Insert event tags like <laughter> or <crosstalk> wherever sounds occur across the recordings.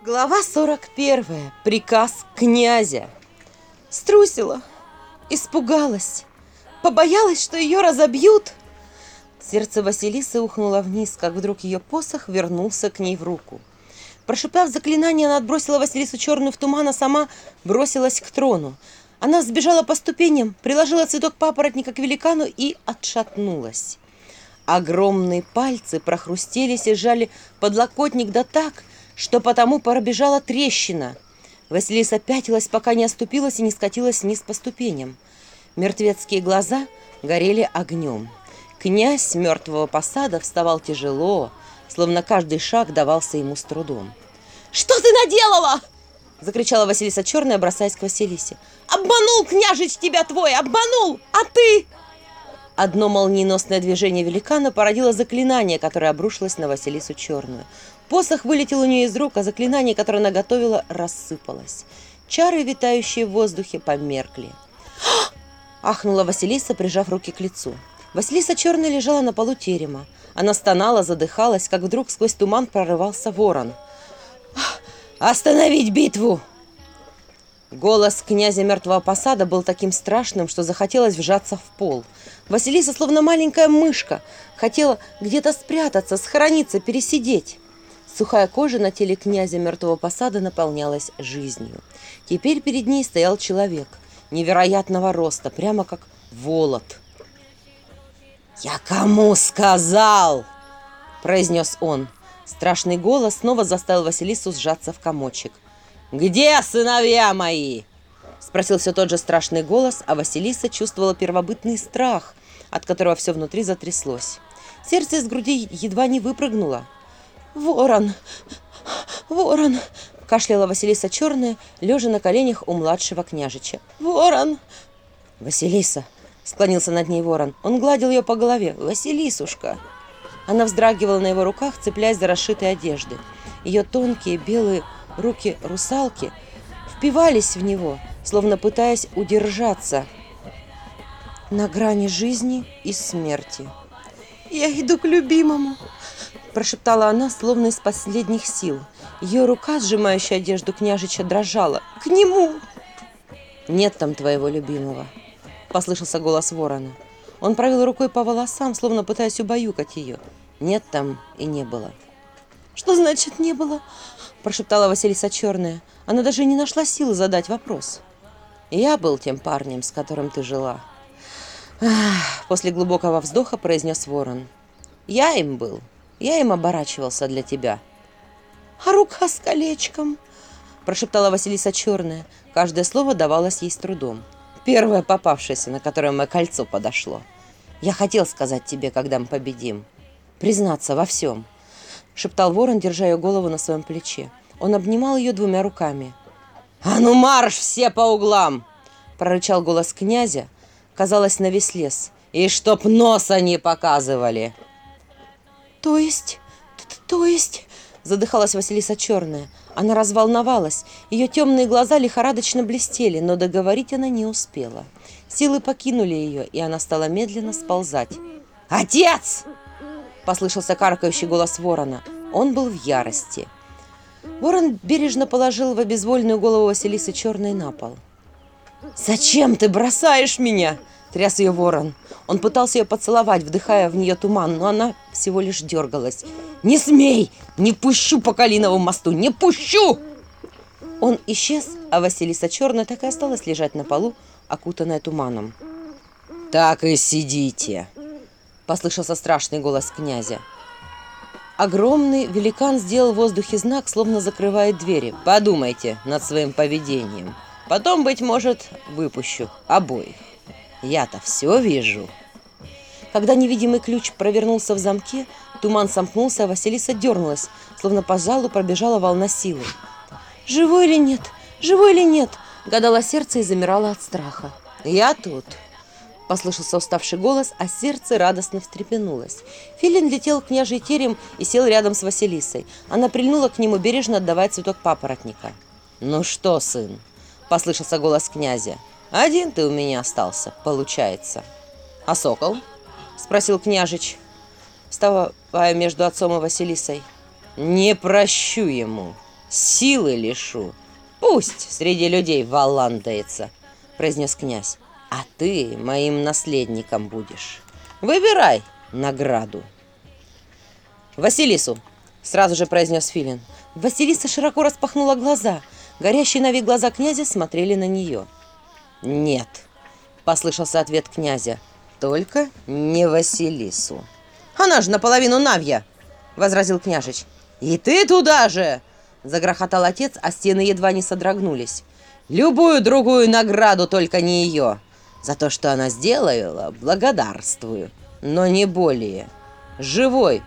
Глава 41. Приказ князя. Струсила, испугалась, побоялась, что ее разобьют. Сердце Василисы ухнуло вниз, как вдруг ее посох вернулся к ней в руку. Прошептав заклинание, она отбросила Василису черную в туман, а сама бросилась к трону. Она сбежала по ступеням, приложила цветок папоротника к великану и отшатнулась. Огромные пальцы прохрустелись и сжали подлокотник да так, что потому пробежала трещина. Василиса пятилась, пока не оступилась и не скатилась вниз по ступеням. Мертвецкие глаза горели огнем. Князь мертвого посада вставал тяжело, словно каждый шаг давался ему с трудом. «Что ты наделала?» — закричала Василиса Черная, бросаясь к Василисе. «Обманул, княжич, тебя твой! Обманул! А ты...» Одно молниеносное движение великана породило заклинание, которое обрушилось на Василису Черную. Посох вылетел у нее из рук, а заклинание, которое она готовила, рассыпалось. Чары, витающие в воздухе, померкли. <gasps> Ахнула Василиса, прижав руки к лицу. Василиса черная лежала на полу терема. Она стонала, задыхалась, как вдруг сквозь туман прорывался ворон. «Остановить битву!» Голос князя мертвого посада был таким страшным, что захотелось вжаться в пол. Василиса, словно маленькая мышка, хотела где-то спрятаться, схорониться, пересидеть. Сухая кожа на теле князя мертвого посада наполнялась жизнью. Теперь перед ней стоял человек невероятного роста, прямо как волод. «Я кому сказал?» – произнес он. Страшный голос снова заставил Василису сжаться в комочек. «Где сыновья мои?» – спросил все тот же страшный голос, а Василиса чувствовала первобытный страх, от которого все внутри затряслось. Сердце из груди едва не выпрыгнуло – «Ворон! Ворон!» – кашляла Василиса Черная, лежа на коленях у младшего княжича. «Ворон!» «Василиса!» – склонился над ней ворон. Он гладил ее по голове. «Василисушка!» Она вздрагивала на его руках, цепляясь за расшитые одежды. Ее тонкие белые руки русалки впивались в него, словно пытаясь удержаться на грани жизни и смерти. «Я иду к любимому!» прошептала она, словно из последних сил. Ее рука, сжимающая одежду княжича, дрожала. «К нему!» «Нет там твоего любимого!» – послышался голос ворона. Он провел рукой по волосам, словно пытаясь убаюкать ее. «Нет там и не было!» «Что значит «не было»?» – прошептала Василиса Черная. Она даже не нашла силы задать вопрос. «Я был тем парнем, с которым ты жила». после глубокого вздоха произнес ворон. «Я им был!» я им оборачивался для тебя». «А рука с колечком?» – прошептала Василиса Черная. Каждое слово давалось ей с трудом. «Первое попавшееся, на которое мое кольцо подошло. Я хотел сказать тебе, когда мы победим. Признаться во всем», – шептал ворон, держа ее голову на своем плече. Он обнимал ее двумя руками. «А ну марш все по углам!» – прорычал голос князя, казалось, на весь лес. «И чтоб носа не показывали!» «То есть? То есть?» – задыхалась Василиса Черная. Она разволновалась. Ее темные глаза лихорадочно блестели, но договорить она не успела. Силы покинули ее, и она стала медленно сползать. «Отец!» – послышался каркающий голос ворона. Он был в ярости. Ворон бережно положил в обезвольную голову Василисы Черной на пол. «Зачем ты бросаешь меня?» тряс ее ворон. Он пытался ее поцеловать, вдыхая в нее туман, но она всего лишь дергалась. «Не смей! Не пущу по Калиновому мосту! Не пущу!» Он исчез, а Василиса Черная так и осталась лежать на полу, окутанная туманом. «Так и сидите!» – послышался страшный голос князя. Огромный великан сделал в воздухе знак, словно закрывает двери. «Подумайте над своим поведением. Потом, быть может, выпущу обоих». Я-то все вижу. Когда невидимый ключ провернулся в замке, туман сомкнулся, а Василиса дернулась, словно по залу пробежала волна силы. «Живой или нет? Живой или нет?» – гадало сердце и замирало от страха. «Я тут!» – послышался уставший голос, а сердце радостно встрепенулось. Филин летел к княжий терем и сел рядом с Василисой. Она прильнула к нему, бережно отдавая цветок папоротника. «Ну что, сын?» – послышался голос князя. Один ты у меня остался, получается. А сокол? Спросил княжич, вставая между отцом и Василисой. Не прощу ему, силы лишу. Пусть среди людей валандается, произнес князь. А ты моим наследником будешь. Выбирай награду. Василису, сразу же произнес Филин. Василиса широко распахнула глаза. Горящие на вид глаза князя смотрели на нее – «Нет», — послышался ответ князя, — «только не Василису». «Она же наполовину Навья», — возразил княжич. «И ты туда же!» — загрохотал отец, а стены едва не содрогнулись. «Любую другую награду, только не ее. За то, что она сделала, благодарствую, но не более. Живой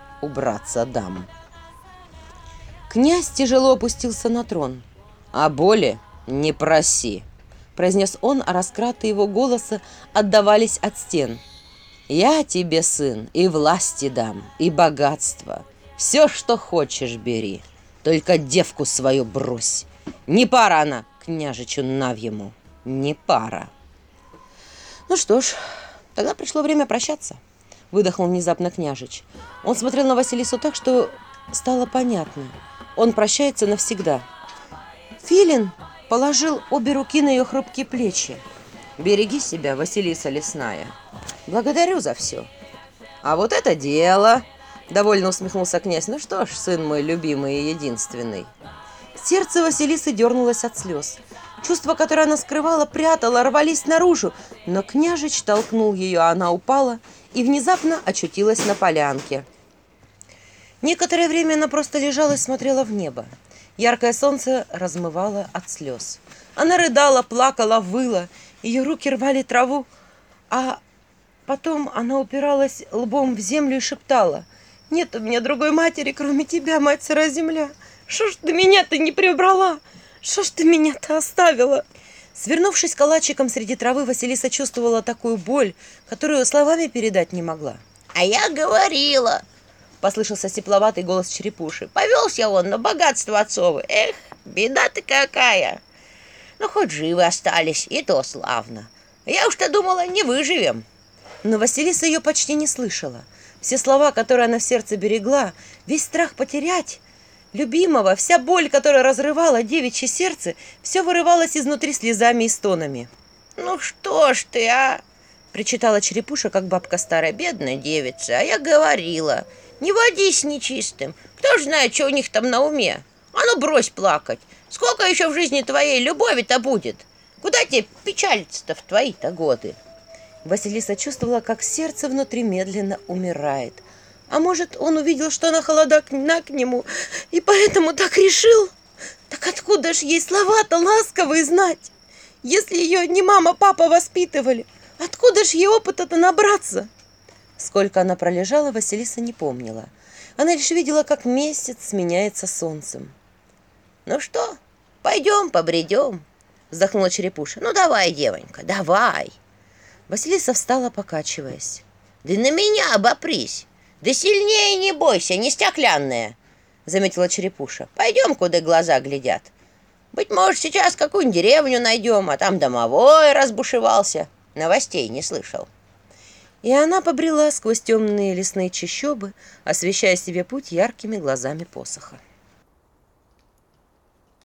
убраться дам». Князь тяжело опустился на трон. «А боли не проси», — произнес он, а раскраты его голоса отдавались от стен. «Я тебе, сын, и власти дам, и богатство. Все, что хочешь, бери. Только девку свою брось. Не пара она княжичу Навьему, не пара». «Ну что ж, тогда пришло время прощаться», — выдохнул внезапно княжич. Он смотрел на Василису положил обе руки на ее хрупкие плечи. «Береги себя, Василиса Лесная. Благодарю за все». «А вот это дело!» – довольно усмехнулся князь. «Ну что ж, сын мой любимый и единственный». Сердце Василисы дернулось от слез. Чувства, которые она скрывала, прятала, рвались наружу. Но княжич толкнул ее, а она упала и внезапно очутилась на полянке. Некоторое время она просто лежала и смотрела в небо. Яркое солнце размывало от слез. Она рыдала, плакала, выла. Ее руки рвали траву, а потом она упиралась лбом в землю и шептала. «Нет у меня другой матери, кроме тебя, мать сыра земля. Что ж ты меня-то не прибрала? Что ж ты меня-то оставила?» Свернувшись калачиком среди травы, Василиса чувствовала такую боль, которую словами передать не могла. «А я говорила, Послышался тепловатый голос черепуши. Повелся он на богатство отцовы. Эх, беда ты какая! Ну, хоть живы остались, и то славно. Я уж-то думала, не выживем. Но Василиса ее почти не слышала. Все слова, которые она в сердце берегла, весь страх потерять, любимого, вся боль, которая разрывала девичье сердце, все вырывалось изнутри слезами и стонами. «Ну что ж ты, а?» — причитала Не водись нечистым. Кто ж знает, что у них там на уме? А ну брось плакать. Сколько еще в жизни твоей любови-то будет? Куда тебе печалиться-то в твои-то годы? Василиса чувствовала, как сердце внутри медленно умирает. А может, он увидел, что она холода к нему, и поэтому так решил? Так откуда ж ей слова-то ласковые знать? Если ее не мама, папа воспитывали, откуда ж ей опыта-то набраться? Сколько она пролежала, Василиса не помнила. Она лишь видела, как месяц сменяется солнцем. «Ну что, пойдем побредем?» – вздохнула Черепуша. «Ну давай, девонька, давай!» Василиса встала, покачиваясь. «Да на меня обопрись! Да сильнее не бойся, не стеклянная!» – заметила Черепуша. «Пойдем, куда глаза глядят. Быть может, сейчас какую-нибудь деревню найдем, а там домовой разбушевался. Новостей не слышал». И она побрела сквозь темные лесные чащобы, освещая себе путь яркими глазами посоха.